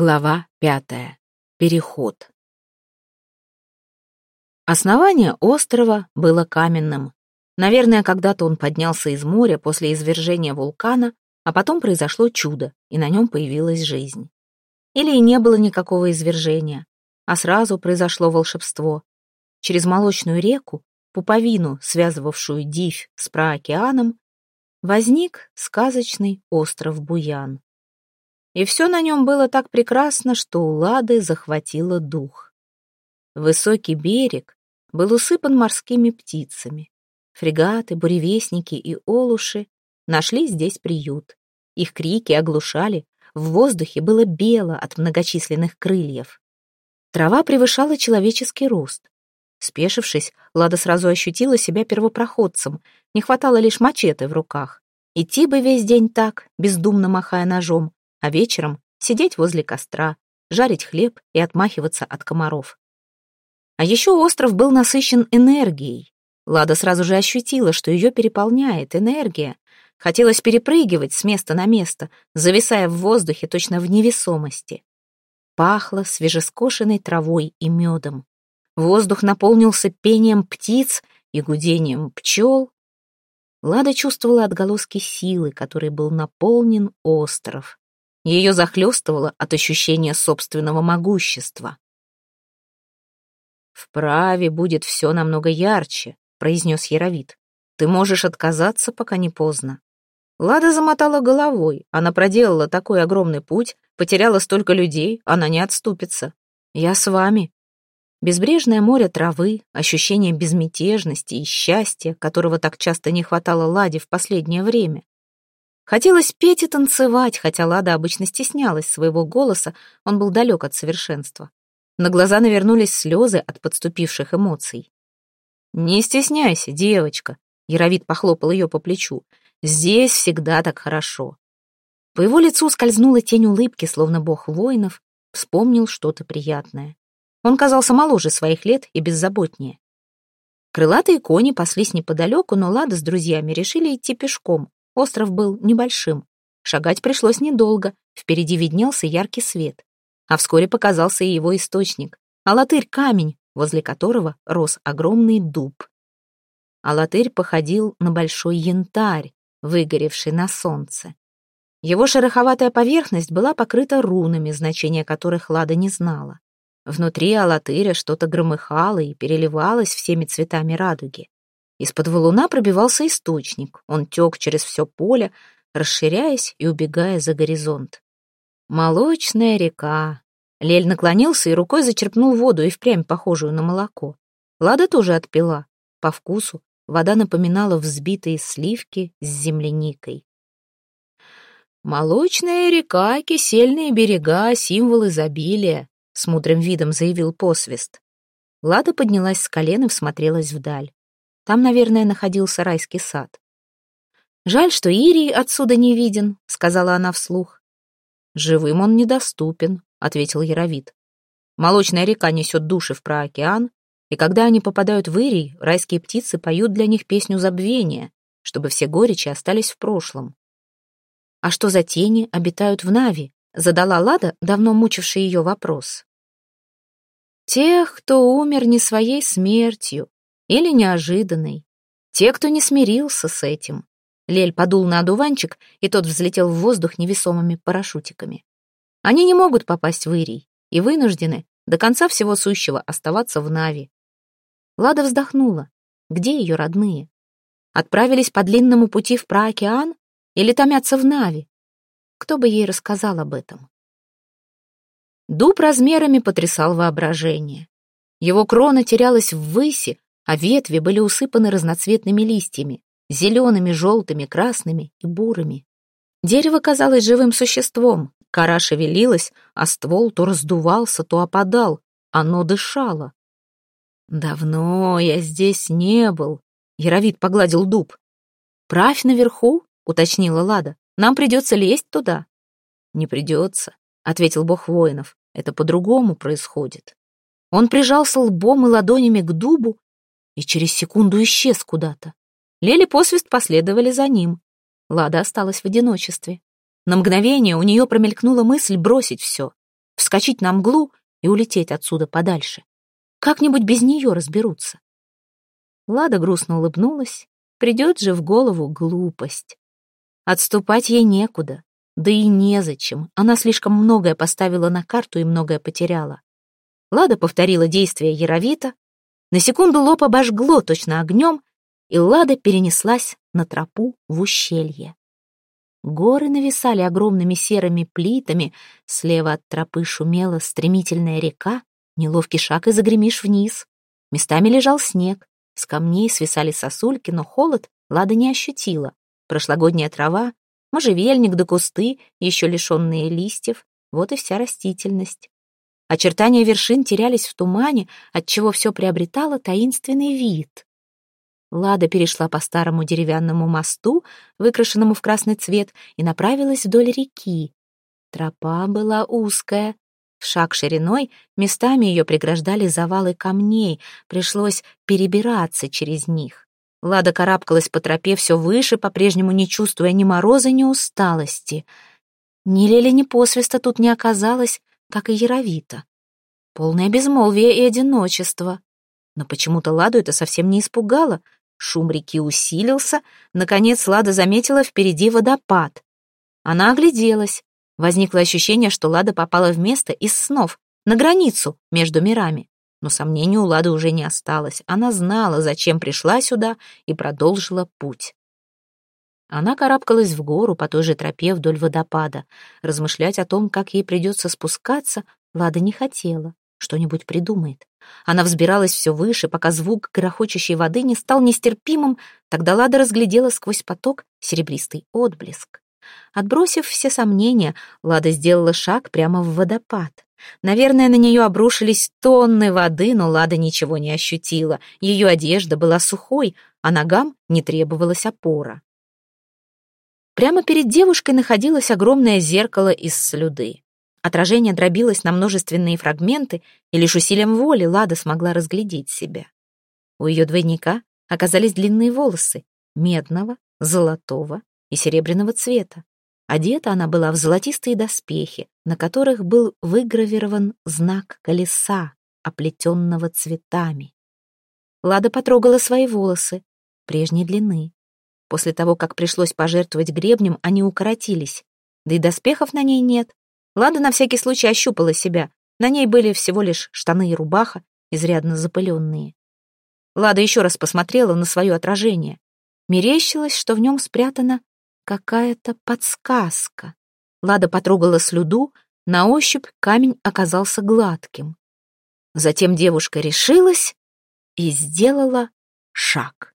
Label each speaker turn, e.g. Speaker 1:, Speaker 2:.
Speaker 1: Глава пятая. Переход. Основание острова было каменным. Наверное, когда-то он поднялся из моря после извержения вулкана, а потом произошло чудо, и на нем появилась жизнь. Или и не было никакого извержения, а сразу произошло волшебство. Через молочную реку, пуповину, связывавшую Дивь с праокеаном, возник сказочный остров Буян и все на нем было так прекрасно, что у Лады захватило дух. Высокий берег был усыпан морскими птицами. Фрегаты, буревестники и олуши нашли здесь приют. Их крики оглушали, в воздухе было бело от многочисленных крыльев. Трава превышала человеческий рост. Спешившись, Лада сразу ощутила себя первопроходцем, не хватало лишь мачете в руках. Идти бы весь день так, бездумно махая ножом, а вечером сидеть возле костра, жарить хлеб и отмахиваться от комаров. А еще остров был насыщен энергией. Лада сразу же ощутила, что ее переполняет энергия. Хотелось перепрыгивать с места на место, зависая в воздухе точно в невесомости. Пахло свежескошенной травой и медом. Воздух наполнился пением птиц и гудением пчел. Лада чувствовала отголоски силы, которой был наполнен остров. Ее захлестывало от ощущения собственного могущества. «Вправе будет все намного ярче», — произнес Яровит. «Ты можешь отказаться, пока не поздно». Лада замотала головой. Она проделала такой огромный путь, потеряла столько людей, она не отступится. «Я с вами». Безбрежное море травы, ощущение безмятежности и счастья, которого так часто не хватало Ладе в последнее время. Хотелось петь и танцевать, хотя Лада обычно стеснялась своего голоса, он был далек от совершенства. На глаза навернулись слезы от подступивших эмоций. «Не стесняйся, девочка», — Яровит похлопал ее по плечу. «Здесь всегда так хорошо». По его лицу скользнула тень улыбки, словно бог воинов, вспомнил что-то приятное. Он казался моложе своих лет и беззаботнее. Крылатые кони паслись неподалеку, но Лада с друзьями решили идти пешком. Остров был небольшим. Шагать пришлось недолго, впереди виднелся яркий свет. А вскоре показался и его источник — алатырь-камень, возле которого рос огромный дуб. Алатырь походил на большой янтарь, выгоревший на солнце. Его шероховатая поверхность была покрыта рунами, значения которых Лада не знала. Внутри алатыря что-то громыхало и переливалось всеми цветами радуги. Из-под валуна пробивался источник. Он тек через все поле, расширяясь и убегая за горизонт. Молочная река. Лель наклонился и рукой зачерпнул воду и впрямь похожую на молоко. Лада тоже отпила. По вкусу вода напоминала взбитые сливки с земляникой. «Молочная река, кисельные берега, символ изобилия», — с мудрым видом заявил посвист. Лада поднялась с колен и всмотрелась вдаль. Там, наверное, находился райский сад. «Жаль, что Ирий отсюда не виден», — сказала она вслух. «Живым он недоступен», — ответил Яровит. «Молочная река несет души в проокеан, и когда они попадают в Ирий, райские птицы поют для них песню забвения, чтобы все горечи остались в прошлом». «А что за тени обитают в Нави?» — задала Лада, давно мучивший ее вопрос. «Тех, кто умер не своей смертью, или неожиданной. Те, кто не смирился с этим. Лель подул на одуванчик, и тот взлетел в воздух невесомыми парашютиками. Они не могут попасть в Ирий и вынуждены до конца всего сущего оставаться в Нави. Лада вздохнула. Где ее родные? Отправились по длинному пути в праокеан или томятся в Нави? Кто бы ей рассказал об этом? Дуб размерами потрясал воображение. Его крона терялась в выси, а ветви были усыпаны разноцветными листьями, зелеными, желтыми, красными и бурыми. Дерево казалось живым существом, кора шевелилась, а ствол то раздувался, то опадал, оно дышало. «Давно я здесь не был», — Яровит погладил дуб. «Правь наверху», — уточнила Лада, — «нам придется лезть туда». «Не придется», — ответил бог воинов, — «это по-другому происходит». Он прижался лбом и ладонями к дубу, и через секунду исчез куда-то. Лели посвист последовали за ним. Лада осталась в одиночестве. На мгновение у нее промелькнула мысль бросить все. вскочить на мглу и улететь отсюда подальше. Как-нибудь без нее разберутся. Лада грустно улыбнулась. Придет же в голову глупость. Отступать ей некуда, да и незачем. Она слишком многое поставила на карту и многое потеряла. Лада повторила действия Яровита. На секунду лоб обожгло точно огнем, и Лада перенеслась на тропу в ущелье. Горы нависали огромными серыми плитами, слева от тропы шумела стремительная река, неловкий шаг и загремишь вниз. Местами лежал снег, с камней свисали сосульки, но холод Лада не ощутила. Прошлогодняя трава, можжевельник да кусты, еще лишенные листьев, вот и вся растительность. Очертания вершин терялись в тумане, отчего все приобретало таинственный вид. Лада перешла по старому деревянному мосту, выкрашенному в красный цвет, и направилась вдоль реки. Тропа была узкая, в шаг шириной, местами ее преграждали завалы камней, пришлось перебираться через них. Лада карабкалась по тропе все выше, по-прежнему не чувствуя ни мороза, ни усталости. Ни лели, ни посвиста тут не оказалось, как и Яровита. Полное безмолвие и одиночество. Но почему-то Ладу это совсем не испугало — Шум реки усилился. Наконец Лада заметила впереди водопад. Она огляделась. Возникло ощущение, что Лада попала в место из снов, на границу между мирами. Но сомнений у Лады уже не осталось. Она знала, зачем пришла сюда, и продолжила путь. Она карабкалась в гору по той же тропе вдоль водопада. Размышлять о том, как ей придется спускаться, Лада не хотела что-нибудь придумает. Она взбиралась все выше, пока звук грохочущей воды не стал нестерпимым, тогда Лада разглядела сквозь поток серебристый отблеск. Отбросив все сомнения, Лада сделала шаг прямо в водопад. Наверное, на нее обрушились тонны воды, но Лада ничего не ощутила. Ее одежда была сухой, а ногам не требовалась опора. Прямо перед девушкой находилось огромное зеркало из слюды. Отражение дробилось на множественные фрагменты, и лишь усилием воли Лада смогла разглядеть себя. У ее двойника оказались длинные волосы медного, золотого и серебряного цвета. Одета она была в золотистые доспехи, на которых был выгравирован знак колеса, оплетенного цветами. Лада потрогала свои волосы, прежней длины. После того, как пришлось пожертвовать гребнем, они укоротились, да и доспехов на ней нет, Лада на всякий случай ощупала себя. На ней были всего лишь штаны и рубаха, изрядно запыленные. Лада еще раз посмотрела на свое отражение. Мерещилось, что в нем спрятана какая-то подсказка. Лада потрогала слюду, на ощупь камень оказался гладким. Затем девушка решилась и сделала шаг.